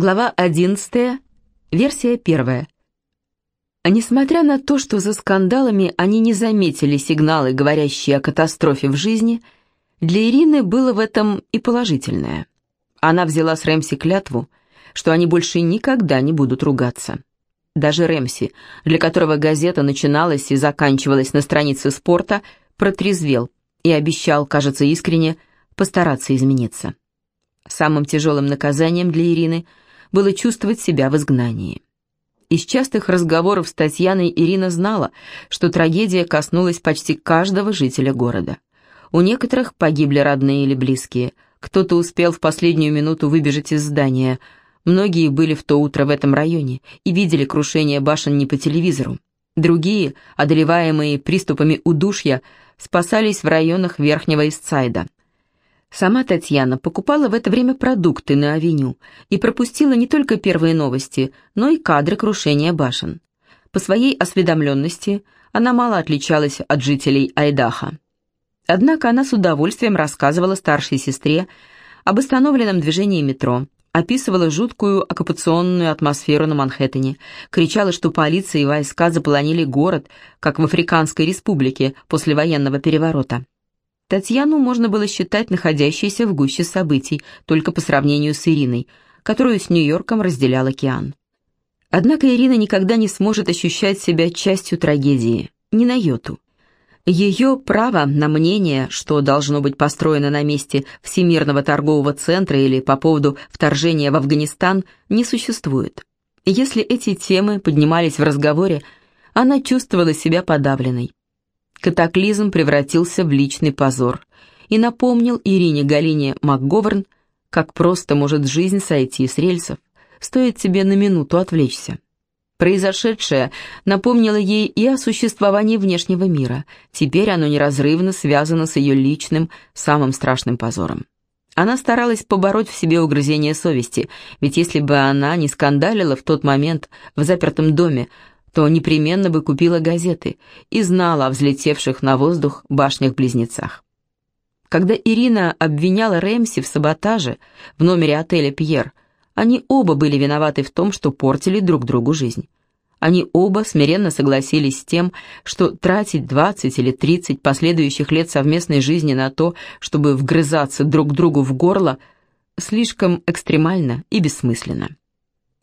Глава 11, версия первая. А несмотря на то, что за скандалами они не заметили сигналы, говорящие о катастрофе в жизни, для Ирины было в этом и положительное. Она взяла с Рэмси клятву, что они больше никогда не будут ругаться. Даже Рэмси, для которого газета начиналась и заканчивалась на странице спорта, протрезвел и обещал, кажется искренне, постараться измениться. Самым тяжелым наказанием для Ирины – было чувствовать себя в изгнании. Из частых разговоров с Татьяной Ирина знала, что трагедия коснулась почти каждого жителя города. У некоторых погибли родные или близкие, кто-то успел в последнюю минуту выбежать из здания, многие были в то утро в этом районе и видели крушение башен не по телевизору. Другие, одолеваемые приступами удушья, спасались в районах Верхнего Истсайда – Сама Татьяна покупала в это время продукты на авеню и пропустила не только первые новости, но и кадры крушения башен. По своей осведомленности она мало отличалась от жителей Айдаха. Однако она с удовольствием рассказывала старшей сестре об остановленном движении метро, описывала жуткую оккупационную атмосферу на Манхэттене, кричала, что полиция и войска заполонили город, как в Африканской республике после военного переворота. Татьяну можно было считать находящейся в гуще событий, только по сравнению с Ириной, которую с Нью-Йорком разделял океан. Однако Ирина никогда не сможет ощущать себя частью трагедии, ни на йоту. Ее право на мнение, что должно быть построено на месте Всемирного торгового центра или по поводу вторжения в Афганистан, не существует. Если эти темы поднимались в разговоре, она чувствовала себя подавленной. Катаклизм превратился в личный позор и напомнил Ирине Галине МакГоверн, как просто может жизнь сойти с рельсов, стоит тебе на минуту отвлечься. Произошедшее напомнило ей и о существовании внешнего мира, теперь оно неразрывно связано с ее личным, самым страшным позором. Она старалась побороть в себе угрызение совести, ведь если бы она не скандалила в тот момент в запертом доме, то непременно бы купила газеты и знала о взлетевших на воздух башнях-близнецах. Когда Ирина обвиняла Рэмси в саботаже в номере отеля «Пьер», они оба были виноваты в том, что портили друг другу жизнь. Они оба смиренно согласились с тем, что тратить 20 или 30 последующих лет совместной жизни на то, чтобы вгрызаться друг другу в горло, слишком экстремально и бессмысленно.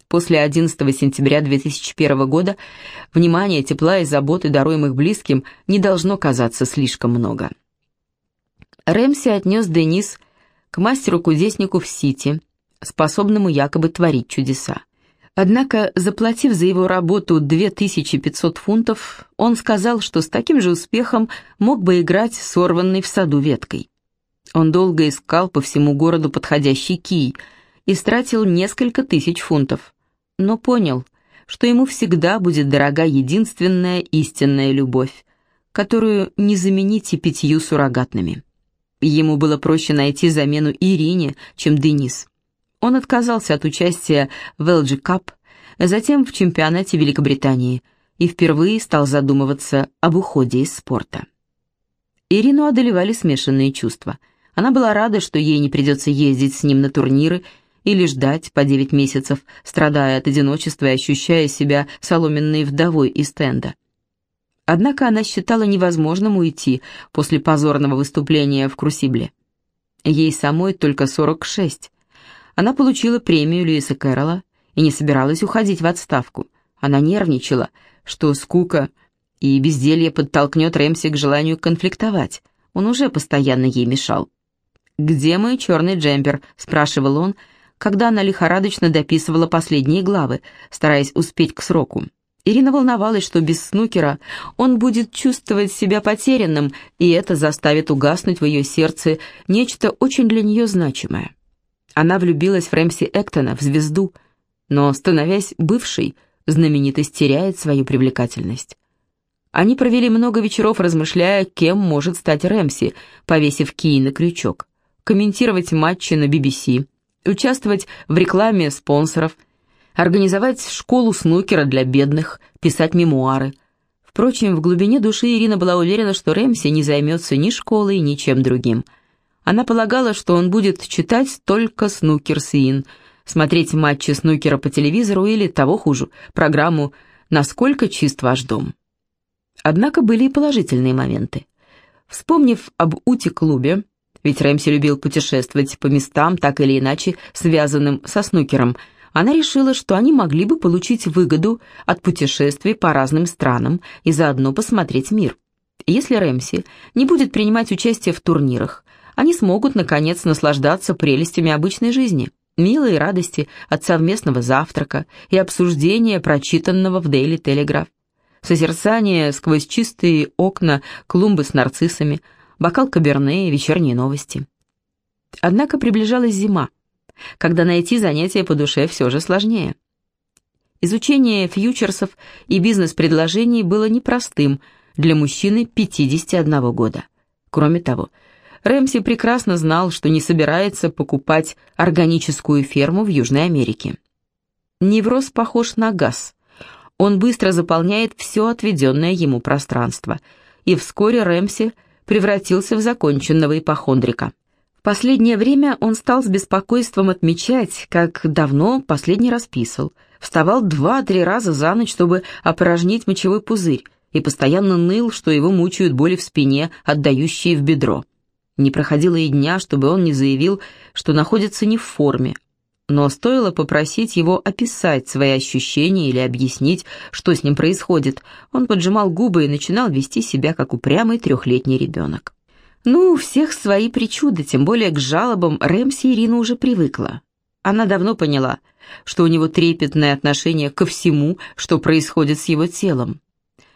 После 11 сентября 2001 года внимания, тепла и заботы, даруемых близким, не должно казаться слишком много. Рэмси отнес Денис к мастеру-кудеснику в Сити, способному якобы творить чудеса. Однако, заплатив за его работу 2500 фунтов, он сказал, что с таким же успехом мог бы играть сорванной в саду веткой. Он долго искал по всему городу подходящий кий и стратил несколько тысяч фунтов но понял, что ему всегда будет дорога единственная истинная любовь, которую не заменить и пятью суррогатными. Ему было проще найти замену Ирине, чем Денис. Он отказался от участия в LG Cup, затем в чемпионате Великобритании и впервые стал задумываться об уходе из спорта. Ирину одолевали смешанные чувства. Она была рада, что ей не придется ездить с ним на турниры или ждать по девять месяцев, страдая от одиночества и ощущая себя соломенной вдовой из стенда. Однако она считала невозможным уйти после позорного выступления в Крусибле. Ей самой только 46. Она получила премию Льюиса Кэрролла и не собиралась уходить в отставку. Она нервничала, что скука и безделье подтолкнет Рэмси к желанию конфликтовать. Он уже постоянно ей мешал. «Где мой черный джемпер?» – спрашивал он, когда она лихорадочно дописывала последние главы, стараясь успеть к сроку. Ирина волновалась, что без снукера он будет чувствовать себя потерянным, и это заставит угаснуть в ее сердце нечто очень для нее значимое. Она влюбилась в Рэмси Эктона, в звезду, но, становясь бывшей, знаменитость теряет свою привлекательность. Они провели много вечеров, размышляя, кем может стать Рэмси, повесив кий на крючок, комментировать матчи на BBC, участвовать в рекламе спонсоров, организовать школу снукера для бедных, писать мемуары. Впрочем, в глубине души Ирина была уверена, что Рэмси не займется ни школой, ни чем другим. Она полагала, что он будет читать только снукер Сиин, смотреть матчи снукера по телевизору или, того хуже, программу «Насколько чист ваш дом». Однако были и положительные моменты. Вспомнив об Ути-клубе, ведь Рэмси любил путешествовать по местам, так или иначе связанным со снукером, она решила, что они могли бы получить выгоду от путешествий по разным странам и заодно посмотреть мир. Если Рэмси не будет принимать участие в турнирах, они смогут, наконец, наслаждаться прелестями обычной жизни, милой радости от совместного завтрака и обсуждения прочитанного в Daily Telegraph, созерцание сквозь чистые окна клумбы с нарциссами, бокал каберне вечерние новости. Однако приближалась зима, когда найти занятие по душе все же сложнее. Изучение фьючерсов и бизнес-предложений было непростым для мужчины 51 года. Кроме того, Рэмси прекрасно знал, что не собирается покупать органическую ферму в Южной Америке. Невроз похож на газ. Он быстро заполняет все отведенное ему пространство, и вскоре Рэмси превратился в законченного ипохондрика. В последнее время он стал с беспокойством отмечать, как давно последний раз писал, вставал два-три раза за ночь, чтобы опорожнить мочевой пузырь, и постоянно ныл, что его мучают боли в спине, отдающие в бедро. Не проходило и дня, чтобы он не заявил, что находится не в форме. Но стоило попросить его описать свои ощущения или объяснить, что с ним происходит, он поджимал губы и начинал вести себя как упрямый трехлетний ребенок. Ну, у всех свои причуды, тем более к жалобам Рэмси Ирина уже привыкла. Она давно поняла, что у него трепетное отношение ко всему, что происходит с его телом.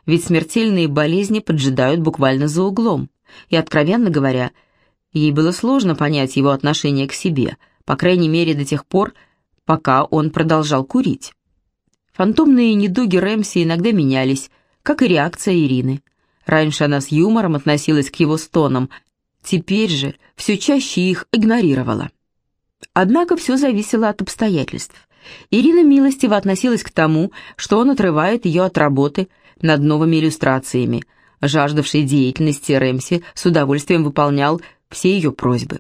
Ведь смертельные болезни поджидают буквально за углом. И, откровенно говоря, Ей было сложно понять его отношение к себе, по крайней мере до тех пор, пока он продолжал курить. Фантомные недуги Рэмси иногда менялись, как и реакция Ирины. Раньше она с юмором относилась к его стонам, теперь же все чаще их игнорировала. Однако все зависело от обстоятельств. Ирина милостиво относилась к тому, что он отрывает ее от работы над новыми иллюстрациями. Жаждавший деятельности Рэмси с удовольствием выполнял все ее просьбы.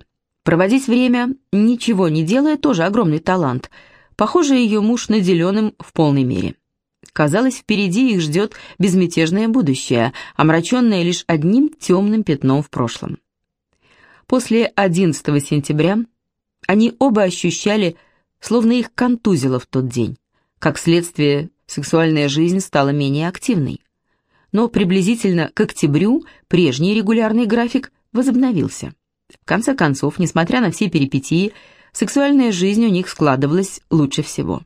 Проводить время, ничего не делая, тоже огромный талант. Похоже, ее муж наделен им в полной мере. Казалось, впереди их ждет безмятежное будущее, омраченное лишь одним темным пятном в прошлом. После 11 сентября они оба ощущали, словно их контузило в тот день. Как следствие, сексуальная жизнь стала менее активной. Но приблизительно к октябрю прежний регулярный график возобновился. В конце концов, несмотря на все перипетии, сексуальная жизнь у них складывалась лучше всего.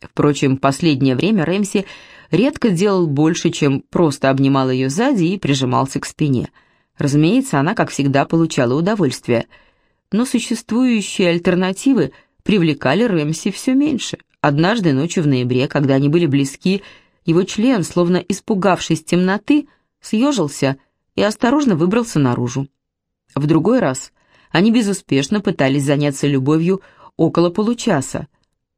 Впрочем, в последнее время Рэмси редко делал больше, чем просто обнимал ее сзади и прижимался к спине. Разумеется, она, как всегда, получала удовольствие. Но существующие альтернативы привлекали Рэмси все меньше. Однажды ночью в ноябре, когда они были близки, его член, словно испугавшись темноты, съежился и осторожно выбрался наружу. В другой раз они безуспешно пытались заняться любовью около получаса.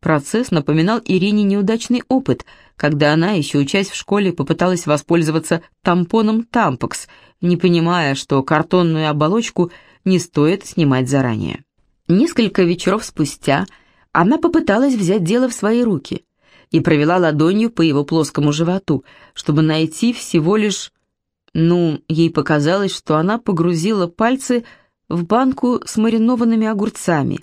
Процесс напоминал Ирине неудачный опыт, когда она, еще учась в школе, попыталась воспользоваться тампоном «Тампокс», не понимая, что картонную оболочку не стоит снимать заранее. Несколько вечеров спустя она попыталась взять дело в свои руки и провела ладонью по его плоскому животу, чтобы найти всего лишь ну, ей показалось, что она погрузила пальцы в банку с маринованными огурцами,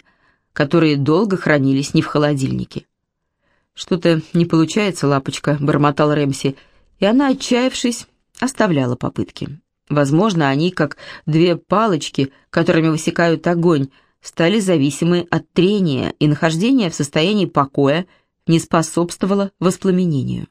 которые долго хранились не в холодильнике. «Что-то не получается, лапочка», — бормотал Рэмси, и она, отчаявшись, оставляла попытки. Возможно, они, как две палочки, которыми высекают огонь, стали зависимы от трения, и нахождение в состоянии покоя не способствовало воспламенению.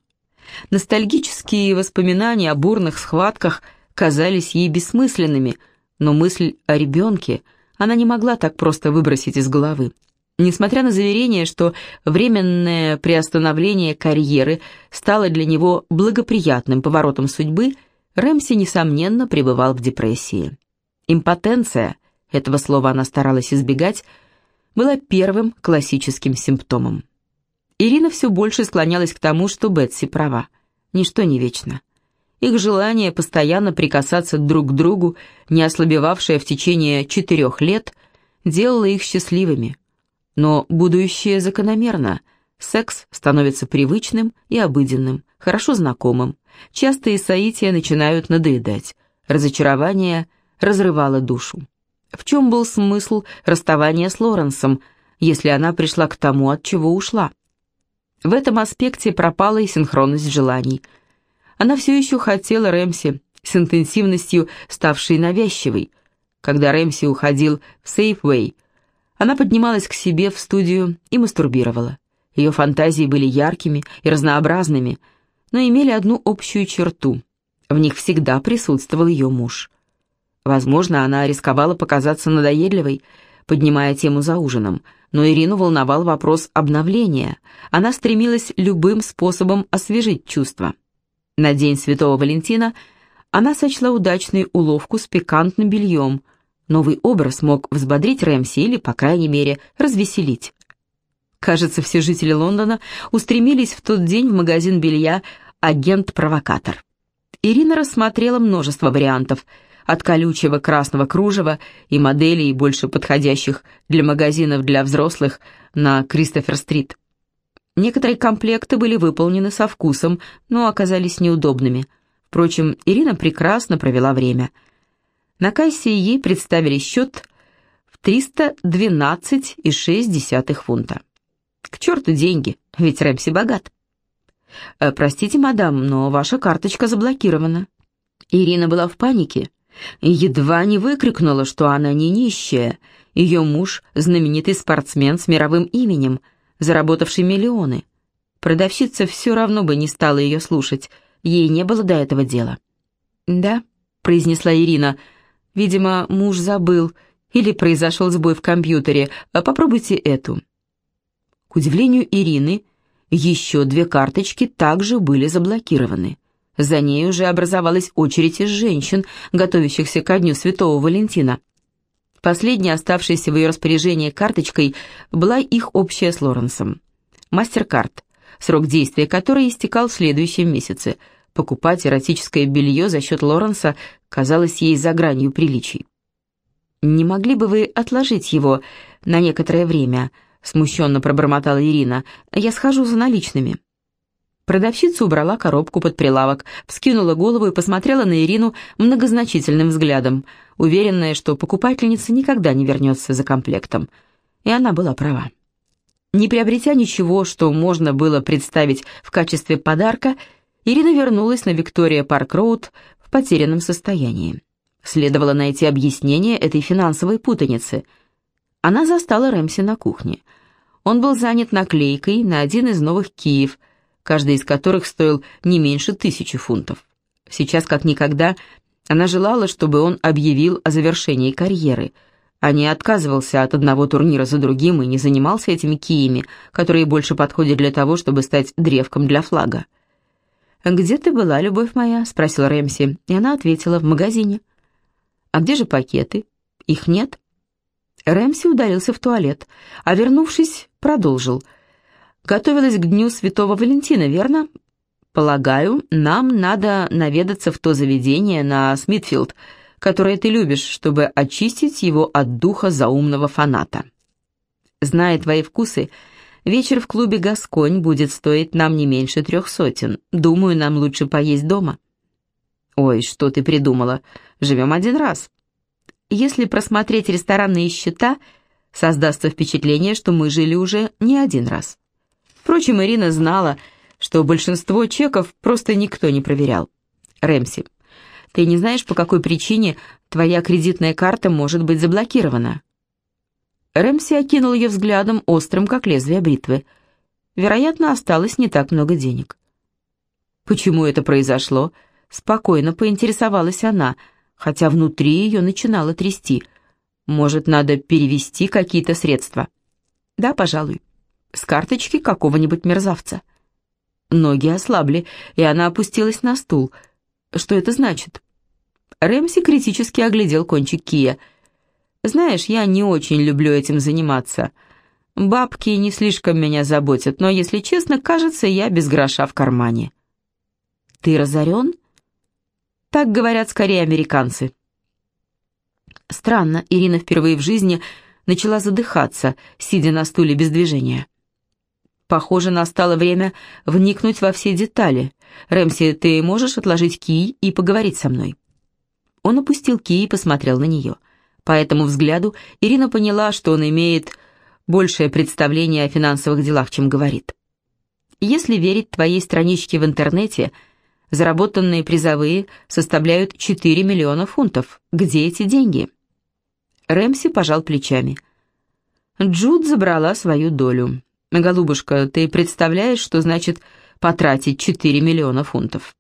Ностальгические воспоминания о бурных схватках казались ей бессмысленными, но мысль о ребенке она не могла так просто выбросить из головы. Несмотря на заверение, что временное приостановление карьеры стало для него благоприятным поворотом судьбы, Рэмси, несомненно, пребывал в депрессии. Импотенция, этого слова она старалась избегать, была первым классическим симптомом. Ирина все больше склонялась к тому, что Бетси права. Ничто не вечно. Их желание постоянно прикасаться друг к другу, не ослабевавшее в течение четырех лет, делало их счастливыми. Но будущее закономерно. Секс становится привычным и обыденным, хорошо знакомым. Частые соития начинают надоедать. Разочарование разрывало душу. В чем был смысл расставания с Лоренсом, если она пришла к тому, от чего ушла? В этом аспекте пропала и синхронность желаний. Она все еще хотела Рэмси, с интенсивностью ставшей навязчивой. Когда Рэмси уходил в Сейфвей, она поднималась к себе в студию и мастурбировала. Ее фантазии были яркими и разнообразными, но имели одну общую черту. В них всегда присутствовал ее муж. Возможно, она рисковала показаться надоедливой, поднимая тему за ужином, но Ирину волновал вопрос обновления. Она стремилась любым способом освежить чувства. На День Святого Валентина она сочла удачной уловку с пикантным бельем. Новый образ мог взбодрить Рэмси или, по крайней мере, развеселить. Кажется, все жители Лондона устремились в тот день в магазин белья «Агент-провокатор». Ирина рассмотрела множество вариантов – от колючего красного кружева и моделей, больше подходящих для магазинов для взрослых на Кристофер-стрит. Некоторые комплекты были выполнены со вкусом, но оказались неудобными. Впрочем, Ирина прекрасно провела время. На кассе ей представили счет в 312,6 фунта. К черту деньги, ведь Рэмси богат. «Э, «Простите, мадам, но ваша карточка заблокирована». Ирина была в панике едва не выкрикнула, что она не нищая. Ее муж – знаменитый спортсмен с мировым именем, заработавший миллионы. Продавщица все равно бы не стала ее слушать, ей не было до этого дела. «Да», — произнесла Ирина, — «видимо, муж забыл или произошел сбой в компьютере. Попробуйте эту». К удивлению Ирины, еще две карточки также были заблокированы. За ней уже образовалась очередь из женщин, готовящихся ко дню Святого Валентина. Последней оставшейся в ее распоряжении карточкой была их общая с Лоренсом. Мастер-карт, срок действия которой истекал в следующем месяце. Покупать эротическое белье за счет Лоренса казалось ей за гранью приличий. «Не могли бы вы отложить его на некоторое время?» — смущенно пробормотала Ирина. «Я схожу за наличными». Продавщица убрала коробку под прилавок, вскинула голову и посмотрела на Ирину многозначительным взглядом, уверенная, что покупательница никогда не вернется за комплектом. И она была права. Не приобретя ничего, что можно было представить в качестве подарка, Ирина вернулась на Виктория Парк Роуд в потерянном состоянии. Следовало найти объяснение этой финансовой путаницы. Она застала Рэмси на кухне. Он был занят наклейкой на один из новых Киев – каждый из которых стоил не меньше тысячи фунтов. Сейчас, как никогда, она желала, чтобы он объявил о завершении карьеры, а не отказывался от одного турнира за другим и не занимался этими киями, которые больше подходят для того, чтобы стать древком для флага. «Где ты была, любовь моя?» — спросил Рэмси, и она ответила, «в магазине». «А где же пакеты? Их нет?» Рэмси удалился в туалет, а вернувшись, продолжил — Готовилась к дню Святого Валентина, верно? Полагаю, нам надо наведаться в то заведение на Смитфилд, которое ты любишь, чтобы очистить его от духа заумного фаната. Зная твои вкусы, вечер в клубе «Гасконь» будет стоить нам не меньше трех сотен. Думаю, нам лучше поесть дома. Ой, что ты придумала? Живем один раз. Если просмотреть ресторанные счета, создастся впечатление, что мы жили уже не один раз. Впрочем, Ирина знала, что большинство чеков просто никто не проверял. «Рэмси, ты не знаешь, по какой причине твоя кредитная карта может быть заблокирована?» Рэмси окинул ее взглядом, острым, как лезвие бритвы. Вероятно, осталось не так много денег. Почему это произошло? Спокойно поинтересовалась она, хотя внутри ее начинало трясти. Может, надо перевести какие-то средства? Да, пожалуй с карточки какого-нибудь мерзавца. Ноги ослабли, и она опустилась на стул. Что это значит? Рэмси критически оглядел кончик кия. «Знаешь, я не очень люблю этим заниматься. Бабки не слишком меня заботят, но, если честно, кажется, я без гроша в кармане». «Ты разорен?» «Так говорят скорее американцы». Странно, Ирина впервые в жизни начала задыхаться, сидя на стуле без движения. Похоже, настало время вникнуть во все детали. «Рэмси, ты можешь отложить кий и поговорить со мной?» Он опустил кий и посмотрел на нее. По этому взгляду Ирина поняла, что он имеет большее представление о финансовых делах, чем говорит. Если верить твоей страничке в интернете, заработанные призовые составляют 4 миллиона фунтов. Где эти деньги?» Рэмси пожал плечами. Джуд забрала свою долю. «Голубушка, ты представляешь, что значит потратить 4 миллиона фунтов?»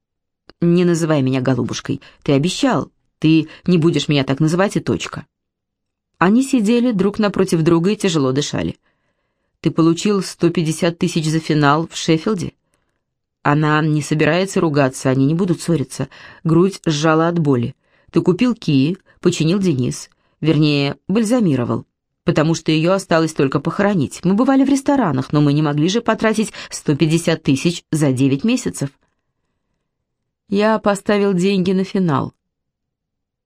«Не называй меня голубушкой. Ты обещал. Ты не будешь меня так называть и точка». Они сидели друг напротив друга и тяжело дышали. «Ты получил 150 тысяч за финал в Шеффилде?» Она не собирается ругаться, они не будут ссориться. Грудь сжала от боли. «Ты купил кии, починил Денис. Вернее, бальзамировал потому что ее осталось только похоронить. Мы бывали в ресторанах, но мы не могли же потратить 150 тысяч за 9 месяцев. Я поставил деньги на финал.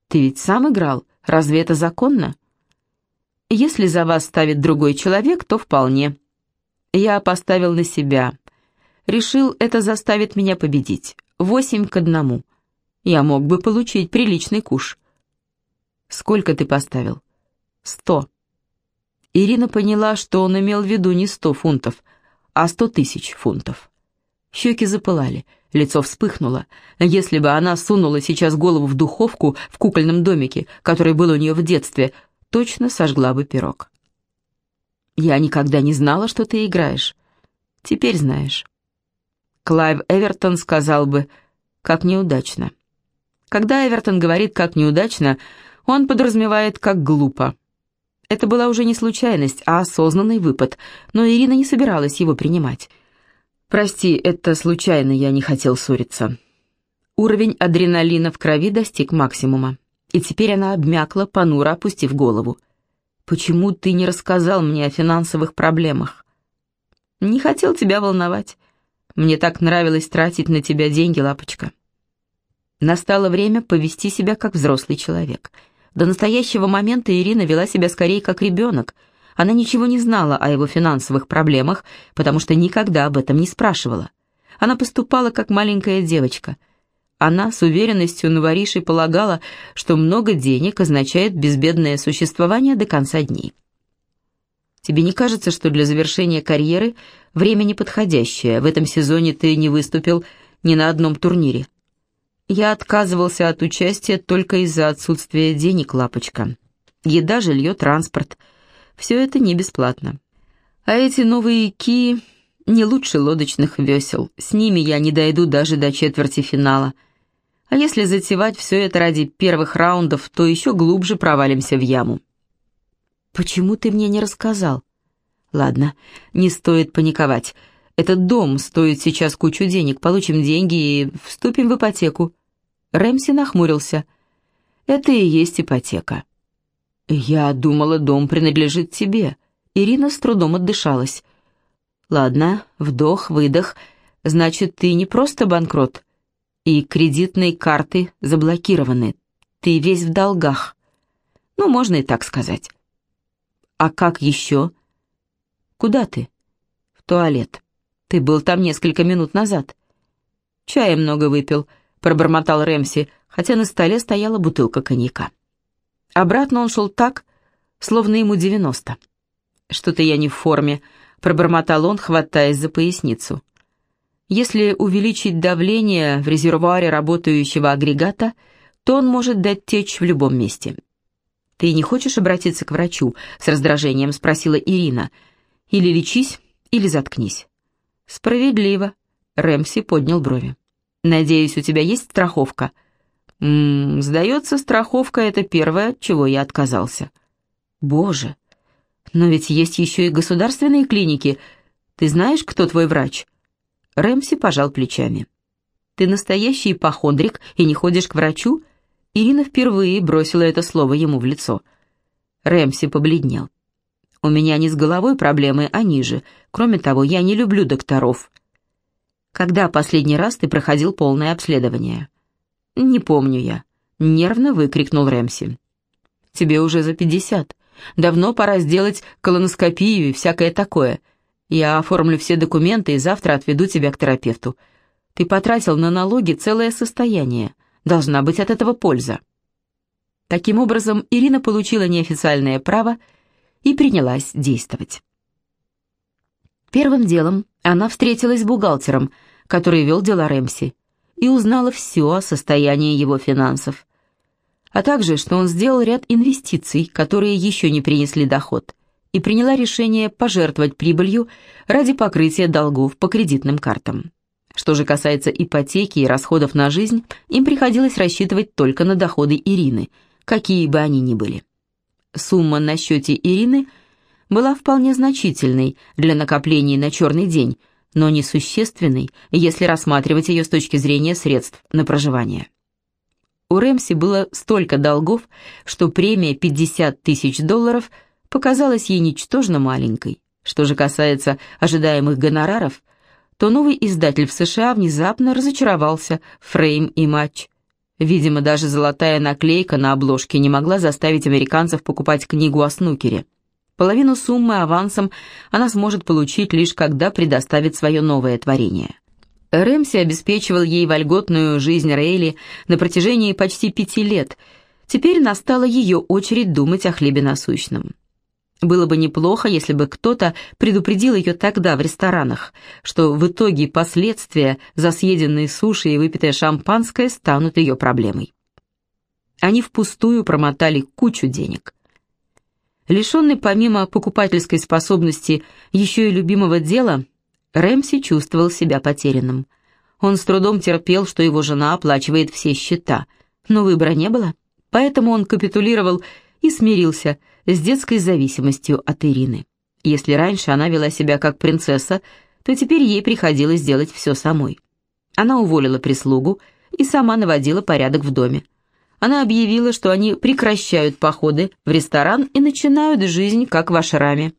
Ты ведь сам играл, разве это законно? Если за вас ставит другой человек, то вполне. Я поставил на себя. Решил, это заставит меня победить. Восемь к одному. Я мог бы получить приличный куш. Сколько ты поставил? Сто. Ирина поняла, что он имел в виду не сто фунтов, а сто тысяч фунтов. Щеки запылали, лицо вспыхнуло. Если бы она сунула сейчас голову в духовку в кукольном домике, который был у нее в детстве, точно сожгла бы пирог. «Я никогда не знала, что ты играешь. Теперь знаешь». Клайв Эвертон сказал бы «как неудачно». Когда Эвертон говорит «как неудачно», он подразумевает «как глупо». Это была уже не случайность, а осознанный выпад, но Ирина не собиралась его принимать. «Прости, это случайно, я не хотел ссориться». Уровень адреналина в крови достиг максимума, и теперь она обмякла, понуро опустив голову. «Почему ты не рассказал мне о финансовых проблемах?» «Не хотел тебя волновать. Мне так нравилось тратить на тебя деньги, лапочка». Настало время повести себя как взрослый человек — до настоящего момента Ирина вела себя скорее как ребенок. Она ничего не знала о его финансовых проблемах, потому что никогда об этом не спрашивала. Она поступала как маленькая девочка. Она с уверенностью новоришей полагала, что много денег означает безбедное существование до конца дней. Тебе не кажется, что для завершения карьеры время неподходящее? В этом сезоне ты не выступил ни на одном турнире. Я отказывался от участия только из-за отсутствия денег, лапочка. Еда, жилье, транспорт. Все это не бесплатно. А эти новые ки не лучше лодочных весел. С ними я не дойду даже до четверти финала. А если затевать все это ради первых раундов, то еще глубже провалимся в яму. Почему ты мне не рассказал? Ладно, не стоит паниковать. Этот дом стоит сейчас кучу денег, получим деньги и вступим в ипотеку». Рэмси нахмурился. «Это и есть ипотека». «Я думала, дом принадлежит тебе». Ирина с трудом отдышалась. «Ладно, вдох, выдох. Значит, ты не просто банкрот. И кредитные карты заблокированы. Ты весь в долгах. Ну, можно и так сказать». «А как еще?» «Куда ты?» «В туалет». Ты был там несколько минут назад». «Чая много выпил», — пробормотал Рэмси, хотя на столе стояла бутылка коньяка. Обратно он шел так, словно ему девяносто. «Что-то я не в форме», — пробормотал он, хватаясь за поясницу. «Если увеличить давление в резервуаре работающего агрегата, то он может дать течь в любом месте». «Ты не хочешь обратиться к врачу?» — с раздражением спросила Ирина. «Или лечись, или заткнись». «Справедливо», — Рэмси поднял брови. «Надеюсь, у тебя есть страховка?» «Ммм, сдается, страховка — это первое, чего я отказался». «Боже, но ведь есть еще и государственные клиники. Ты знаешь, кто твой врач?» Рэмси пожал плечами. «Ты настоящий ипохондрик и не ходишь к врачу?» Ирина впервые бросила это слово ему в лицо. Рэмси побледнел. У меня не с головой проблемы, а ниже. Кроме того, я не люблю докторов. Когда последний раз ты проходил полное обследование? Не помню я. Нервно выкрикнул Рэмси. Тебе уже за пятьдесят. Давно пора сделать колоноскопию и всякое такое. Я оформлю все документы и завтра отведу тебя к терапевту. Ты потратил на налоги целое состояние. Должна быть от этого польза». Таким образом, Ирина получила неофициальное право и принялась действовать. Первым делом она встретилась с бухгалтером, который вел дела Рэмси, и узнала все о состоянии его финансов, а также, что он сделал ряд инвестиций, которые еще не принесли доход, и приняла решение пожертвовать прибылью ради покрытия долгов по кредитным картам. Что же касается ипотеки и расходов на жизнь, им приходилось рассчитывать только на доходы Ирины, какие бы они ни были. Сумма на счете Ирины была вполне значительной для накоплений на черный день, но несущественной, если рассматривать ее с точки зрения средств на проживание. У Рэмси было столько долгов, что премия 50 тысяч долларов показалась ей ничтожно маленькой. Что же касается ожидаемых гонораров, то новый издатель в США внезапно разочаровался фрейм и матч. Видимо, даже золотая наклейка на обложке не могла заставить американцев покупать книгу о снукере. Половину суммы авансом она сможет получить лишь когда предоставит свое новое творение. Рэмси обеспечивал ей вольготную жизнь Рейли на протяжении почти пяти лет. Теперь настала ее очередь думать о хлебе насущном. Было бы неплохо, если бы кто-то предупредил ее тогда в ресторанах, что в итоге последствия за съеденные суши и выпитое шампанское станут ее проблемой. Они впустую промотали кучу денег. Лишенный помимо покупательской способности еще и любимого дела, Рэмси чувствовал себя потерянным. Он с трудом терпел, что его жена оплачивает все счета, но выбора не было, поэтому он капитулировал и смирился с детской зависимостью от Ирины. Если раньше она вела себя как принцесса, то теперь ей приходилось делать все самой. Она уволила прислугу и сама наводила порядок в доме. Она объявила, что они прекращают походы в ресторан и начинают жизнь как в ашраме.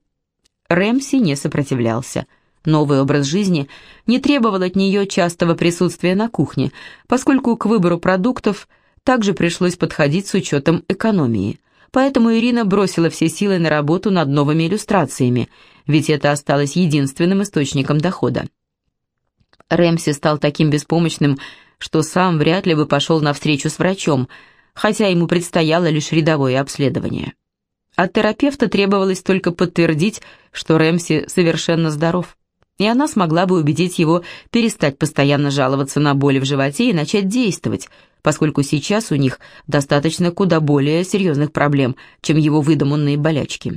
Рэмси не сопротивлялся. Новый образ жизни не требовал от нее частого присутствия на кухне, поскольку к выбору продуктов также пришлось подходить с учетом экономии. Поэтому Ирина бросила все силы на работу над новыми иллюстрациями, ведь это осталось единственным источником дохода. Рэмси стал таким беспомощным, что сам вряд ли бы пошел на встречу с врачом – хотя ему предстояло лишь рядовое обследование. От терапевта требовалось только подтвердить, что Рэмси совершенно здоров, и она смогла бы убедить его перестать постоянно жаловаться на боли в животе и начать действовать, поскольку сейчас у них достаточно куда более серьезных проблем, чем его выдуманные болячки.